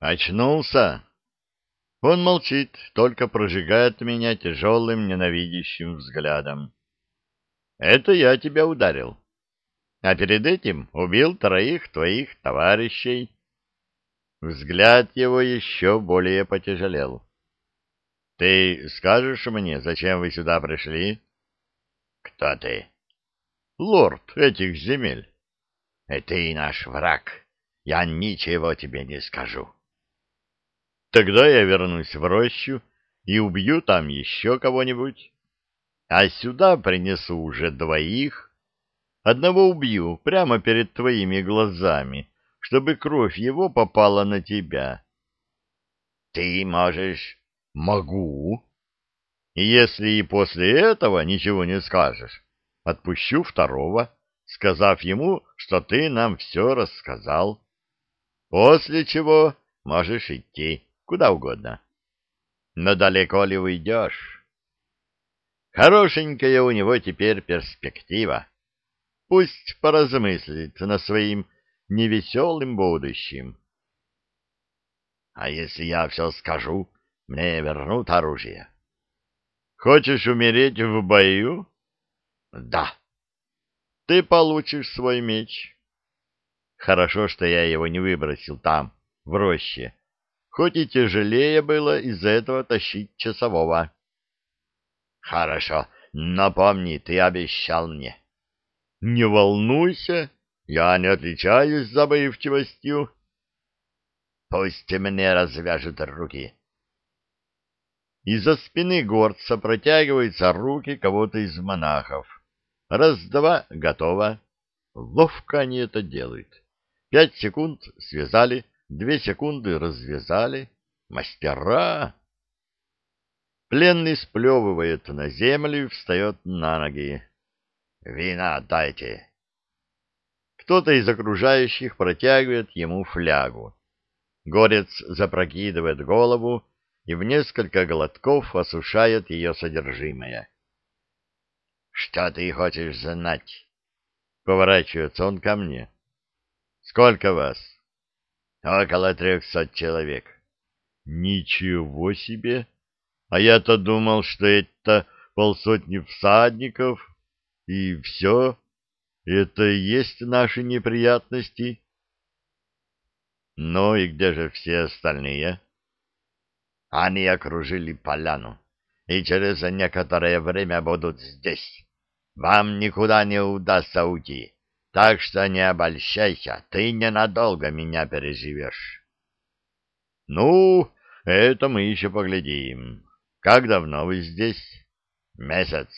Очнулся? Он молчит, только прожигает меня тяжелым ненавидящим взглядом. Это я тебя ударил. А перед этим убил троих твоих товарищей. Взгляд его еще более потяжелел. Ты скажешь мне, зачем вы сюда пришли? Кто ты? Лорд этих земель. Это и наш враг. Я ничего тебе не скажу. Тогда я вернусь в рощу и убью там еще кого-нибудь. А сюда принесу уже двоих. Одного убью прямо перед твоими глазами, чтобы кровь его попала на тебя. Ты можешь... Могу. И если и после этого ничего не скажешь, отпущу второго, сказав ему, что ты нам все рассказал. После чего можешь идти куда угодно. Но далеко ли уйдешь? Хорошенькая у него теперь перспектива. Пусть поразмыслит над своим невеселым будущим. А если я все скажу, мне вернут оружие. Хочешь умереть в бою? Да. Ты получишь свой меч. Хорошо, что я его не выбросил там, в роще хоть и тяжелее было из-за этого тащить часового. — Хорошо, напомни, ты обещал мне. — Не волнуйся, я не отличаюсь забывчивостью. — Пусть мне развяжут руки. Из-за спины горца протягиваются руки кого-то из монахов. Раз-два — готово. Ловко они это делают. Пять секунд связали, Две секунды развязали. Мастера! Пленный сплевывает на землю и встает на ноги. «Вина дайте!» Кто-то из окружающих протягивает ему флягу. Горец запрокидывает голову и в несколько глотков осушает ее содержимое. «Что ты хочешь знать?» Поворачивается он ко мне. «Сколько вас?» Около трехсот человек. Ничего себе! А я-то думал, что это полсотни всадников, и все. Это и есть наши неприятности. Ну и где же все остальные? Они окружили поляну, и через некоторое время будут здесь. Вам никуда не удастся уйти. Так что не обольщайся, ты ненадолго меня переживешь. Ну, это мы еще поглядим. Как давно вы здесь? Месяц.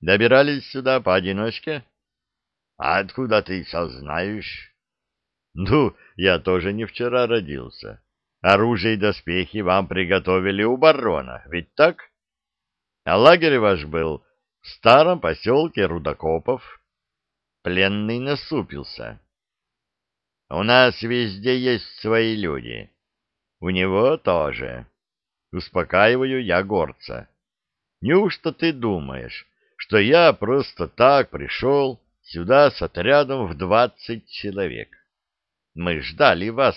Добирались сюда поодиночке? А откуда ты все знаешь? Ну, я тоже не вчера родился. Оружие и доспехи вам приготовили у барона, ведь так? А лагерь ваш был в старом поселке Рудокопов. Пленный насупился. «У нас везде есть свои люди. У него тоже. Успокаиваю я горца. Неужто ты думаешь, что я просто так пришел сюда с отрядом в двадцать человек? Мы ждали вас,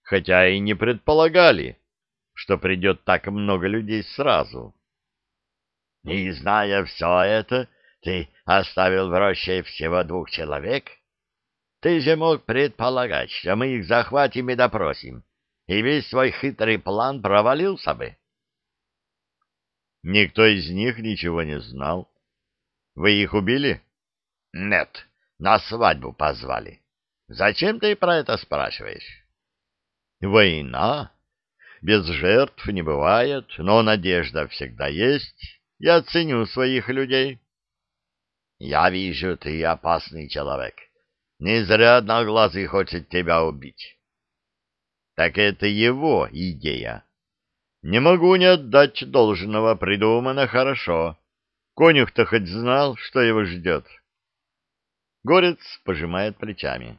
хотя и не предполагали, что придет так много людей сразу. Не зная все это, ты оставил в роще всего двух человек? Ты же мог предполагать, что мы их захватим и допросим, и весь свой хитрый план провалился бы. Никто из них ничего не знал. Вы их убили? Нет, на свадьбу позвали. Зачем ты про это спрашиваешь? Война. Без жертв не бывает, но надежда всегда есть. Я ценю своих людей. Я вижу, ты опасный человек. Не зря одноглазый хочет тебя убить. Так это его идея. Не могу не отдать должного, придумано хорошо. Конюх-то хоть знал, что его ждет. Горец пожимает плечами.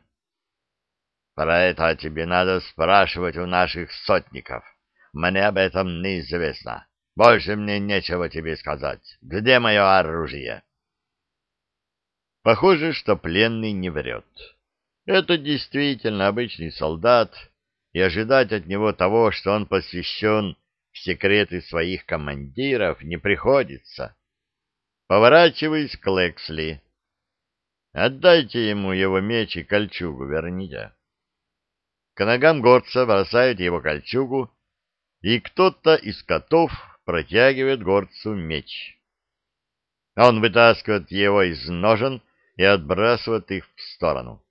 Про это тебе надо спрашивать у наших сотников. Мне об этом неизвестно. Больше мне нечего тебе сказать. Где мое оружие? Похоже, что пленный не врет. Это действительно обычный солдат, и ожидать от него того, что он посвящен в секреты своих командиров, не приходится. Поворачиваясь к Лексли. Отдайте ему его меч и кольчугу верните. К ногам горца бросают его кольчугу, и кто-то из котов протягивает горцу меч. Он вытаскивает его из ножен и отбрасывает их в сторону.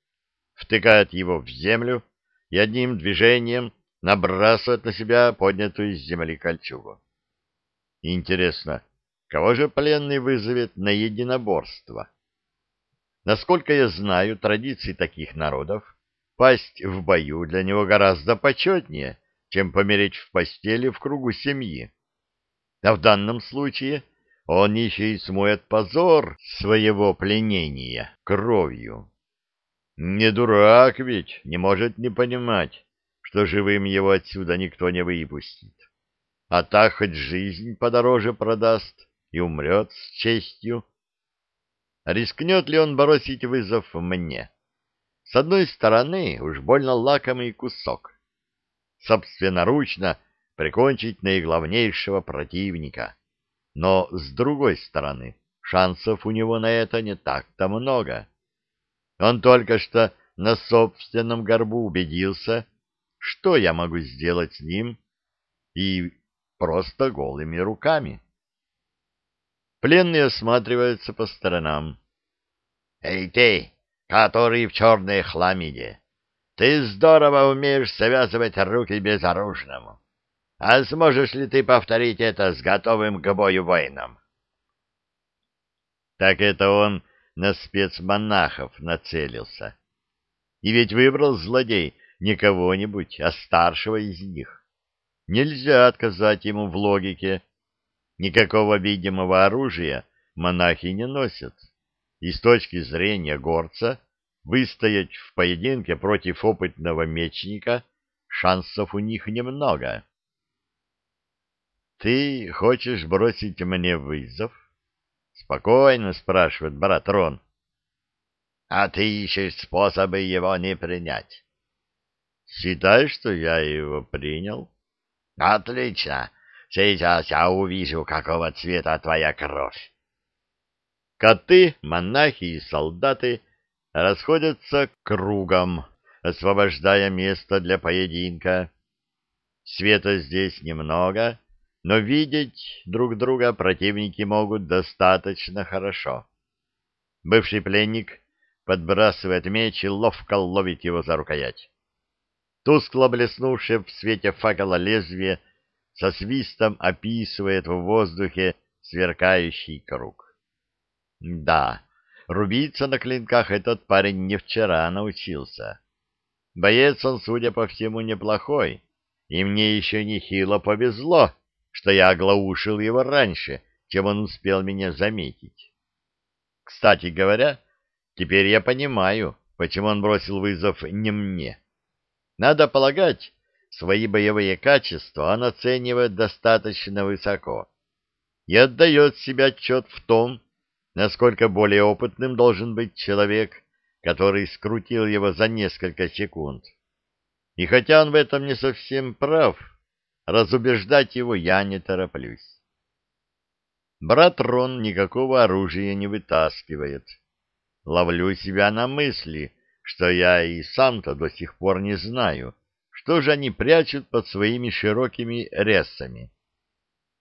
Втыкает его в землю и одним движением набрасывает на себя поднятую с земли кольчугу. Интересно, кого же пленный вызовет на единоборство? Насколько я знаю традиции таких народов, пасть в бою для него гораздо почетнее, чем помереть в постели в кругу семьи. А в данном случае он еще и смоет позор своего пленения кровью. Не дурак ведь, не может не понимать, что живым его отсюда никто не выпустит. А так хоть жизнь подороже продаст и умрет с честью. Рискнет ли он бросить вызов мне? С одной стороны, уж больно лакомый кусок. Собственноручно прикончить наиглавнейшего противника. Но, с другой стороны, шансов у него на это не так-то много. Он только что на собственном горбу убедился, что я могу сделать с ним, и просто голыми руками. Пленный осматривается по сторонам. — Эй ты, который в черной хламиде! Ты здорово умеешь связывать руки безоружному. А сможешь ли ты повторить это с готовым к бою воином? Так это он на спецмонахов нацелился. И ведь выбрал злодей не кого-нибудь, а старшего из них. Нельзя отказать ему в логике, Никакого видимого оружия монахи не носят. И с точки зрения горца выстоять в поединке против опытного мечника шансов у них немного. «Ты хочешь бросить мне вызов?» — спокойно спрашивает брат Рон. «А ты ищешь способы его не принять». «Считай, что я его принял». «Отлично. Сейчас я увижу, какого цвета твоя кровь. Коты, монахи и солдаты расходятся кругом, освобождая место для поединка. Света здесь немного, но видеть друг друга противники могут достаточно хорошо. Бывший пленник подбрасывает меч и ловко ловит его за рукоять. Тускло блеснувшее в свете факела лезвие — со свистом описывает в воздухе сверкающий круг. Да, рубиться на клинках этот парень не вчера научился. Боец он, судя по всему, неплохой, и мне еще нехило повезло, что я оглаушил его раньше, чем он успел меня заметить. Кстати говоря, теперь я понимаю, почему он бросил вызов не мне. Надо полагать, свои боевые качества он оценивает достаточно высоко и отдает себе отчет в том, насколько более опытным должен быть человек, который скрутил его за несколько секунд. И хотя он в этом не совсем прав, разубеждать его я не тороплюсь. Брат Рон никакого оружия не вытаскивает. Ловлю себя на мысли, что я и сам-то до сих пор не знаю, что же они прячут под своими широкими ресами?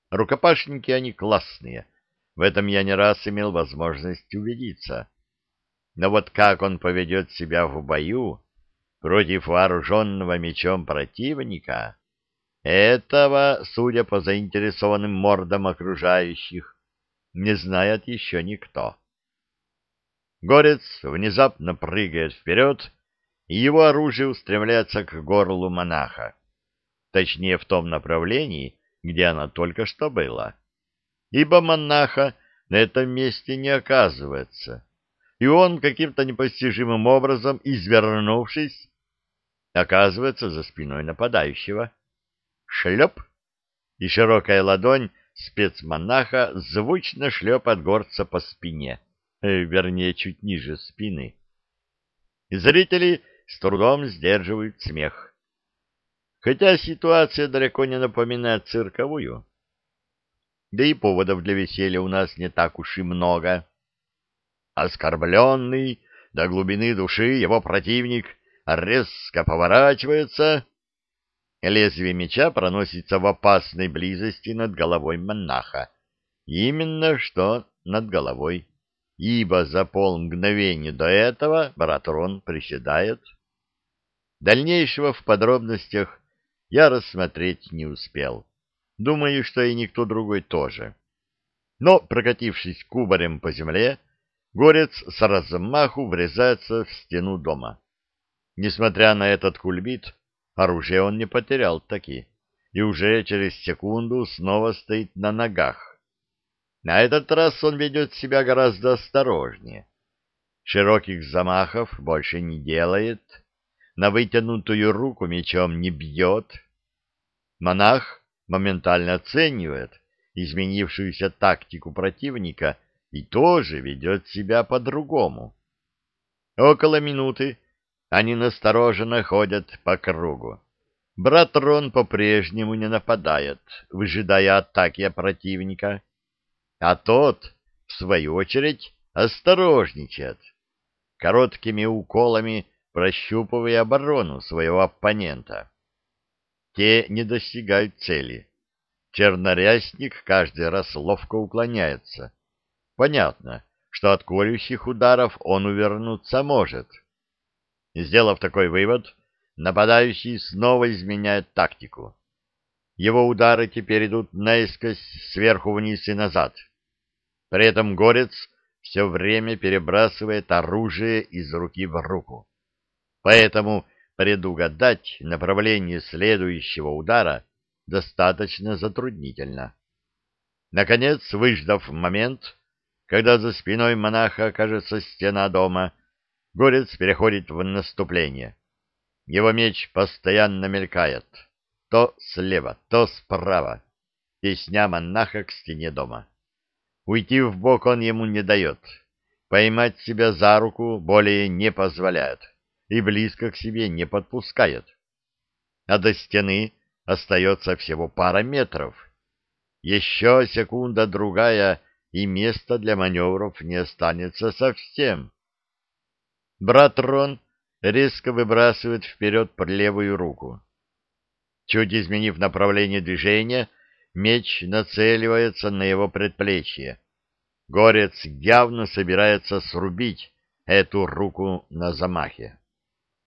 Рукопашники они классные. В этом я не раз имел возможность убедиться. Но вот как он поведет себя в бою против вооруженного мечом противника, этого, судя по заинтересованным мордам окружающих, не знает еще никто. Горец внезапно прыгает вперед, и его оружие устремляется к горлу монаха, точнее в том направлении, где оно только что было, ибо монаха на этом месте не оказывается, и он каким-то непостижимым образом, извернувшись, оказывается за спиной нападающего. Шлеп! И широкая ладонь спецмонаха звучно шлепает горца по спине, э, вернее, чуть ниже спины. Зрители с трудом сдерживают смех. хотя ситуация далеко не напоминает цирковую. Да и поводов для веселья у нас не так уж и много. Оскорбленный до глубины души его противник резко поворачивается, лезвие меча проносится в опасной близости над головой монаха. Именно что над головой, ибо за полмгновения до этого брат Рон приседает. Дальнейшего в подробностях я рассмотреть не успел. Думаю, что и никто другой тоже. Но, прокатившись кубарем по земле, горец с размаху врезается в стену дома. Несмотря на этот кульбит, оружие он не потерял таки, и уже через секунду снова стоит на ногах. На этот раз он ведет себя гораздо осторожнее. Широких замахов больше не делает, на вытянутую руку мечом не бьет. Монах моментально оценивает изменившуюся тактику противника и тоже ведет себя по-другому. Около минуты они настороженно ходят по кругу. Брат Рон по-прежнему не нападает, выжидая атаки противника, а тот, в свою очередь, осторожничает, короткими уколами прощупывая оборону своего оппонента. Те не достигают цели. Чернорясник каждый раз ловко уклоняется. Понятно, что от колющих ударов он увернуться может. Сделав такой вывод, нападающий снова изменяет тактику. Его удары теперь идут наискось сверху вниз и назад. При этом горец все время перебрасывает оружие из руки в руку. Поэтому предугадать направление следующего удара достаточно затруднительно. Наконец, выждав момент, когда за спиной монаха окажется стена дома, горец переходит в наступление. Его меч постоянно мелькает, то слева, то справа, тесня монаха к стене дома. Уйти в бок он ему не дает, поймать себя за руку более не позволяет и близко к себе не подпускает. А до стены остается всего пара метров. Еще секунда-другая, и места для маневров не останется совсем. Брат Рон резко выбрасывает вперед левую руку. Чуть изменив направление движения, меч нацеливается на его предплечье. Горец явно собирается срубить эту руку на замахе.